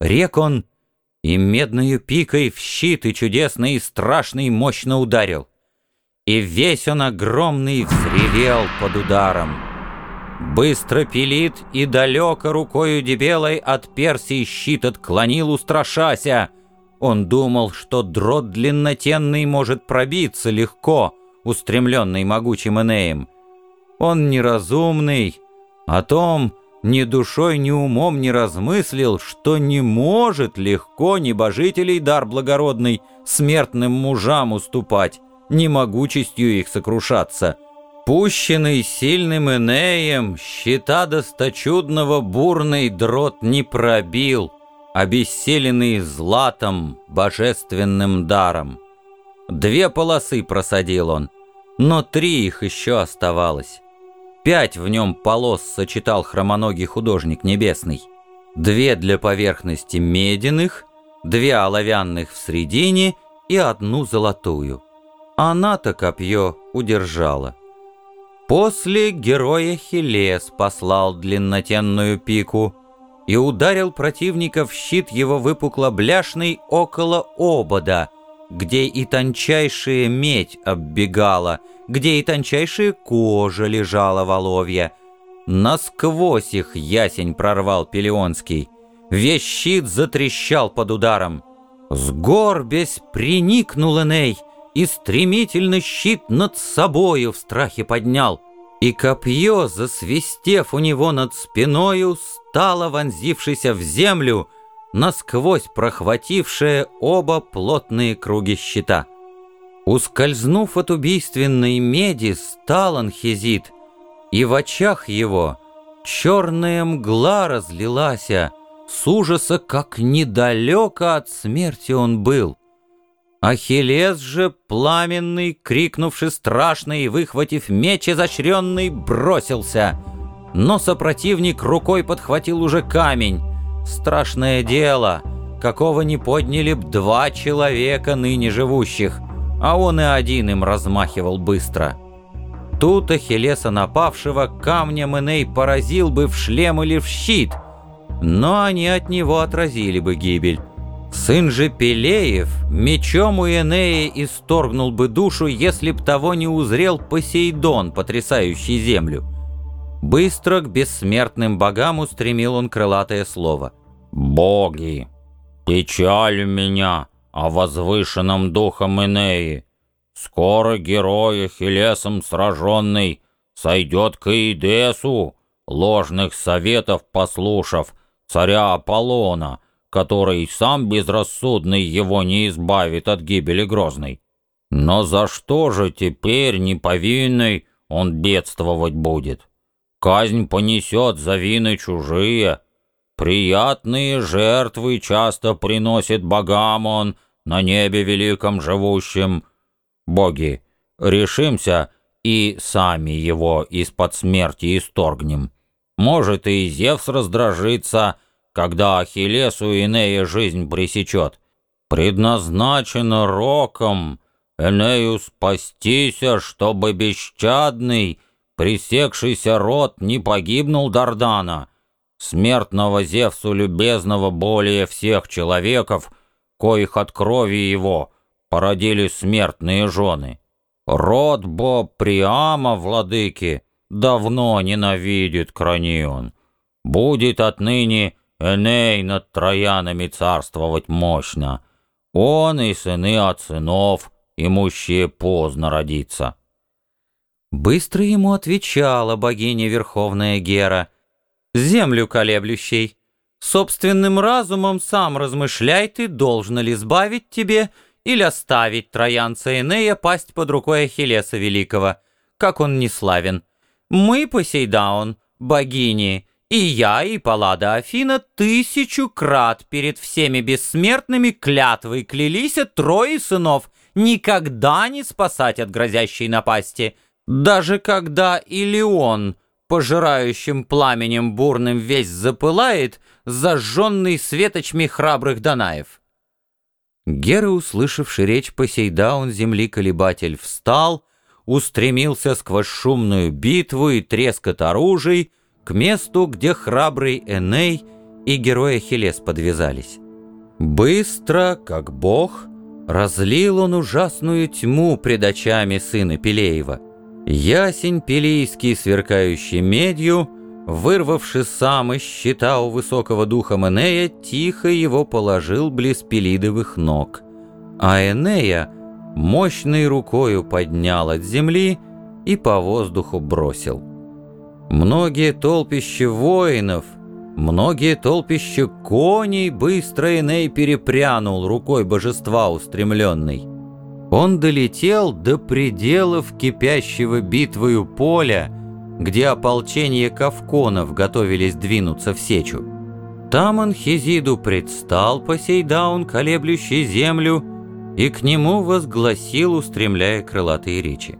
Рек он и медною пикой в щит и чудесный и страшный мощно ударил. И весь он огромный взревел под ударом. Быстро пилит и далеко рукою дебелой от Персии щит отклонил, устрашася. Он думал, что дрот длиннотенный может пробиться легко, устремленный могучим Энеем. Он неразумный, о том ни душой, ни умом не размыслил, что не может легко небожителей дар благородный смертным мужам уступать, ни могучестью их сокрушаться. Пущенный сильным Энеем, щита досточудного бурный дрот не пробил, обессиленный златом, божественным даром. Две полосы просадил он, но три их еще оставалось. Пять в нем полос сочетал хромоногий художник небесный. Две для поверхности медяных, две оловянных в средине и одну золотую. Она-то копье удержала. После героя Хелес послал длиннотенную пику и ударил противника в щит его выпукло-бляшный около обода, где и тончайшая медь оббегала, где и тончайшая кожа лежала воловья. Насквозь их ясень прорвал Пелеонский. Весь щит затрещал под ударом. Сгорбясь приникнул Эней — и стремительно щит над собою в страхе поднял, и копье, засвистев у него над спиною, стало вонзившееся в землю, насквозь прохватившее оба плотные круги щита. Ускользнув от убийственной меди, стал анхизит, и в очах его черная мгла разлилась, с ужаса, как недалеко от смерти он был — Ахиллес же, пламенный, крикнувши страшно и выхватив меч изощренный, бросился. Но сопротивник рукой подхватил уже камень. Страшное дело, какого не подняли б два человека ныне живущих, а он и один им размахивал быстро. Тут Ахиллеса напавшего камнем Эней поразил бы в шлем или в щит, но они от него отразили бы гибель. Сын же Пелеев мечом у Энея исторгнул бы душу, если б того не узрел Посейдон, потрясающий землю. Быстро к бессмертным богам устремил он крылатое слово. «Боги, печаль меня о возвышенном духом Энеи. Скоро герой Хелесом сраженный сойдет к Идесу, ложных советов послушав, царя Аполлона» который сам безрассудный его не избавит от гибели грозной. Но за что же теперь неповинный он бедствовать будет? Казнь понесет за вины чужие. Приятные жертвы часто приносит богам он на небе великом живущим. Боги, решимся и сами его из-под смерти исторгнем. Может, и Зевс раздражится, когда Ахиллесу Инея жизнь пресечет. Предназначено роком Энею спастися, чтобы бесчадный, пресекшийся род не погибнул Дардана, смертного Зевсу любезного более всех человеков, коих от крови его породили смертные жены. Род бо Приама, владыки, давно ненавидит Кранион. Будет отныне Эней над троянами царствовать мощно. Он и сыны от сынов, имущие поздно родиться. Быстро ему отвечала богиня Верховная Гера, «Землю колеблющей, собственным разумом сам размышляй ты, должно ли сбавить тебе или оставить троянца Энея пасть под рукой Ахиллеса Великого, как он не славен. Мы, Посейдаун, богини, и я, и Паллада Афина тысячу крат перед всеми бессмертными клятвой клялись трое сынов никогда не спасать от грозящей напасти, даже когда Илеон, пожирающим пламенем бурным весь запылает, зажженный светочми храбрых Данаев. Гера, услышавший речь Посейдаун, земли-колебатель, встал, устремился сквозь шумную битву и трескот оружий, к месту, где храбрый Эней и герой Ахиллес подвязались. Быстро, как бог, разлил он ужасную тьму пред очами сына Пелеева. Ясень пелейский, сверкающий медью, вырвавши сам из щита у высокого духа Энея, тихо его положил близ Пелидовых ног. А Энея мощной рукою поднял от земли и по воздуху бросил. Многие толпища воинов, многие толпища коней быстро Эней перепрянул рукой божества устремленной. Он долетел до пределов кипящего битвою поля, где ополчение кавконов готовились двинуться в сечу. Там Анхизиду предстал Посейдаун, колеблющий землю, и к нему возгласил, устремляя крылатые речи.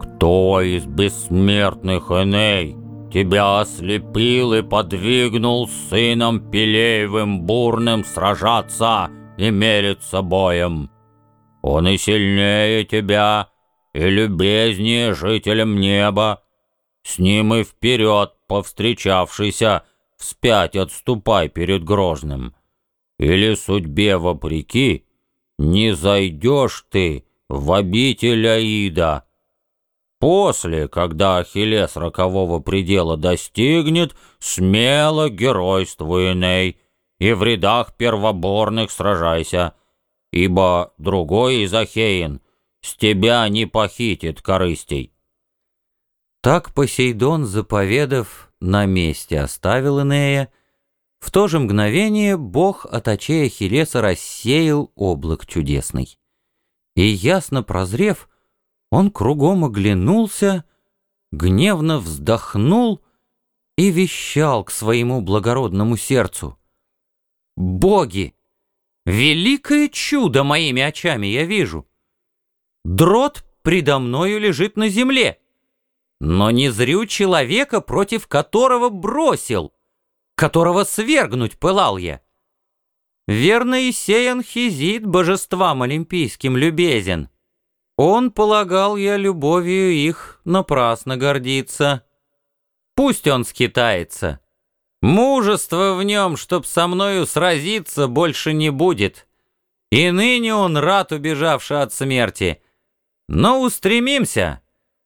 «Кто из бессмертных, Эней, тебя ослепил и подвигнул сыном Пелеевым бурным сражаться и мериться боем? Он и сильнее тебя, и любезнее жителям неба. С ним и вперед, повстречавшийся, вспять отступай перед Грозным. Или судьбе вопреки, не зайдешь ты в обитель Аида. После, когда Ахиллес рокового предела достигнет, смело геройствуй, Эней, и в рядах первоборных сражайся, ибо другой из Ахеин с тебя не похитит корыстей. Так Посейдон, заповедав, на месте оставил Энея, в то же мгновение бог от очей Ахиллеса рассеял облак чудесный. И ясно прозрев, он кругом оглянулся, гневно вздохнул и вещал к своему благородному сердцу. «Боги! Великое чудо моими очами я вижу! Дрот предо мною лежит на земле, но не зрю человека, против которого бросил, которого свергнуть пылал я. Верно, и сеян хизит божествам олимпийским любезен. Он, полагал я, любовью их напрасно гордиться. Пусть он скитается. Мужества в нем, чтоб со мною сразиться, больше не будет. И ныне он рад, убежавший от смерти. Но устремимся.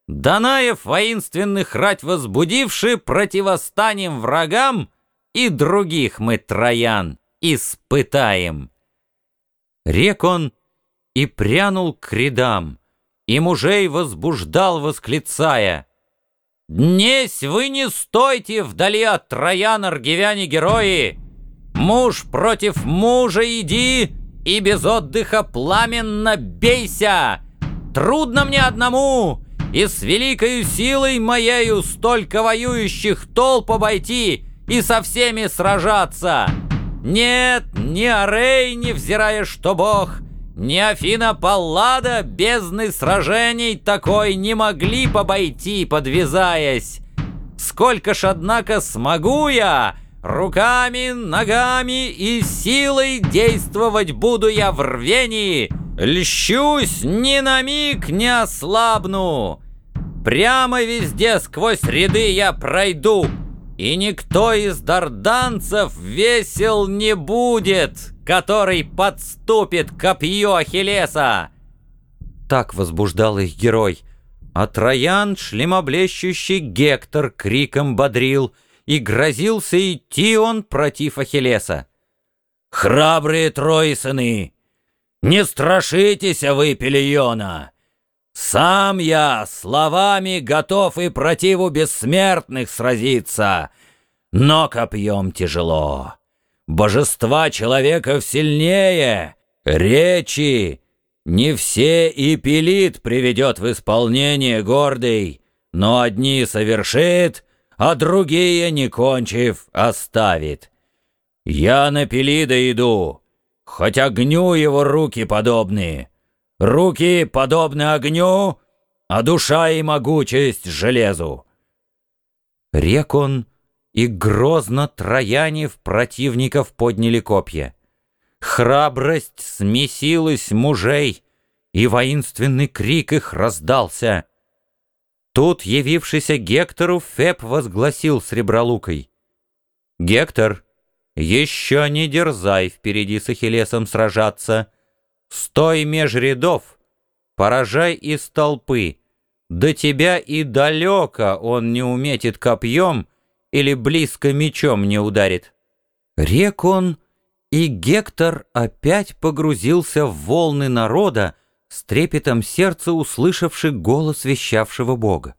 Данаев воинственных рать возбудивши, противостанем врагам — и других мы, троян, испытаем. Рек он и прянул к рядам, и мужей возбуждал, восклицая. «Днесь вы не стойте вдали от троян, аргивяне-герои! Муж против мужа иди и без отдыха пламенно бейся! Трудно мне одному!» И с великою силой моею столько воюющих толп обойти, и со всеми сражаться. Нет, ни Арей, невзирая что бог, ни Афина Паллада бездны сражений такой не могли побойти, подвязаясь. Сколько ж, однако, смогу я, руками, ногами и силой действовать буду я в рвении, льщусь, ни на миг не ослабну. Прямо везде сквозь ряды я пройду, и никто из дарданцев весел не будет, который подступит к копью Ахиллеса!» Так возбуждал их герой. А Троян, шлемоблещущий Гектор, криком бодрил, и грозился идти он против Ахиллеса. «Храбрые трои сыны, не страшитесь вы, Пелиона! Сам я словами готов и противу бессмертных сразиться, но копьем тяжело. Божества человеков сильнее, речи не все и пилит приведет в исполнение гордый, но одни совершит, а другие, не кончив, оставит. Я на Пелида иду, хоть огню его руки подобные, Руки подобны огню, а душа и могучесть железу. Рек он, и грозно трояне в противников подняли копья. Храбрость смесилась мужей, и воинственный крик их раздался. Тут, явившийся Гектору, Феб возгласил сребролукой. «Гектор, Еще не дерзай впереди с Ахиллесом сражаться. Стой меж рядов, поражай из толпы. До тебя и далеко он не уметит копьем или близко мечом не ударит. Рек он, и Гектор опять погрузился в волны народа, с трепетом сердца услышавший голос вещавшего Бога.